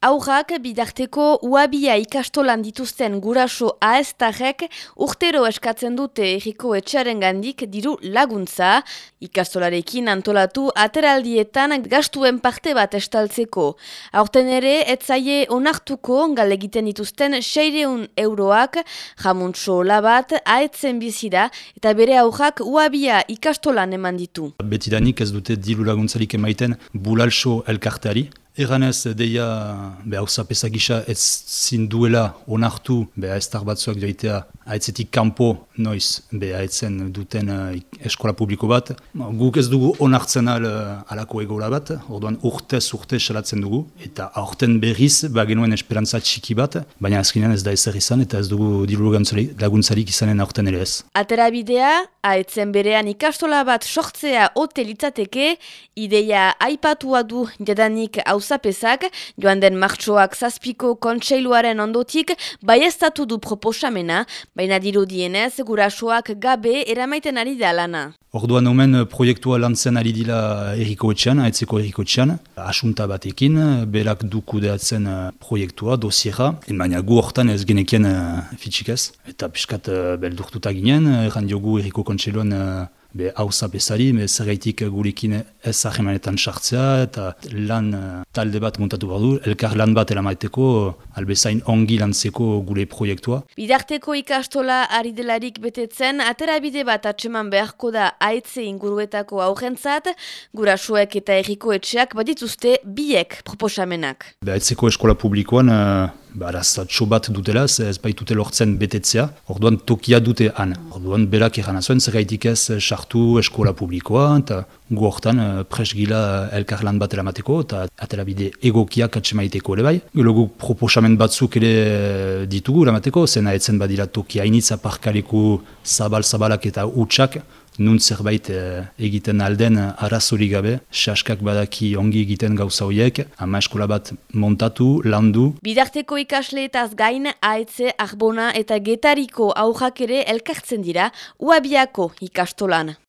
Aurrak bidarteko uabia ikastolan dituzten guraso aestarrek urtero eskatzen dute erriko etxaren gandik diru laguntza. Ikastolarekin antolatu ateraldietan gastuen parte bat estaltzeko. Aurten ere, etzaie onartuko galegiten dituzten seireun euroak, jamuntxo labat, aetzen bizida eta bere aurrak uabia ikastolan eman ditu. Betidanik ez dute diru laguntzarik emaiten bulalxo elkarteari. Eganez, deia, beha, uzapesa gisa ez zinduela onartu, beha, ez batzuak joitea, haetzetik kanpo noiz, beha, etzen duten uh, eskola publiko bat. Guk ez dugu onartzen al, alako egola bat, orduan urtez urte salatzen dugu, eta aurten berriz, ba genuen esperantza txiki bat, baina azkenean ez da ezer izan, eta ez dugu diru laguntzarik izanen aurten ere ez. Atera bidea, haetzen berean ikastola bat sortzea ote litzateke, ideia aipatua du jadanik hau auzapezak, joan den martxoak zazpiko kontseiluaren ondotik, bai du proposamena, baina dirudienez gurasoak gabe eramaiten ari da lana. Orduan omen proiektua lantzen ari dila eriko etxean, aetzeko eriko etxean, asunta batekin, berak duku deatzen eh, proiektua, dosiera, baina gu hortan ez genekien uh, fitxikez, eta piskat beldurtuta ginen, erran diogu eriko kontseiluan be hauza bezari, be zergaitik gurekin ez ahemanetan sartzea, eta lan uh, talde bat montatu badu, elkar lan bat elamaiteko, albezain ongi lantzeko gure proiektua. Bidarteko ikastola ari delarik betetzen, aterabide bat atseman beharko da aitze inguruetako aurrentzat, gurasuek eta erriko etxeak badituzte biek proposamenak. Be aitzeko eskola publikoan, uh, Barazatxo bat dutela, ez baitute lortzen betetzea, orduan tokia dute han. Orduan berak eran azuen, zer gaitik ez sartu eskola publikoa, eta gu hortan uh, presgila elkarlan bat elamateko, eta atela bide egokiak atxemaiteko ere bai. Gelo gu proposamen batzuk ere eh, ditugu elamateko, zena etzen badira tokia initza parkaleko zabal-zabalak eta utxak, nun zerbait eh, egiten alden arazori gabe, saskak badaki ongi egiten gauza horiek, ama eskola bat montatu, landu. Bidarteko ikasleetaz gain, aetze, arbona eta getariko aurrak ere elkartzen dira, uabiako ikastolan.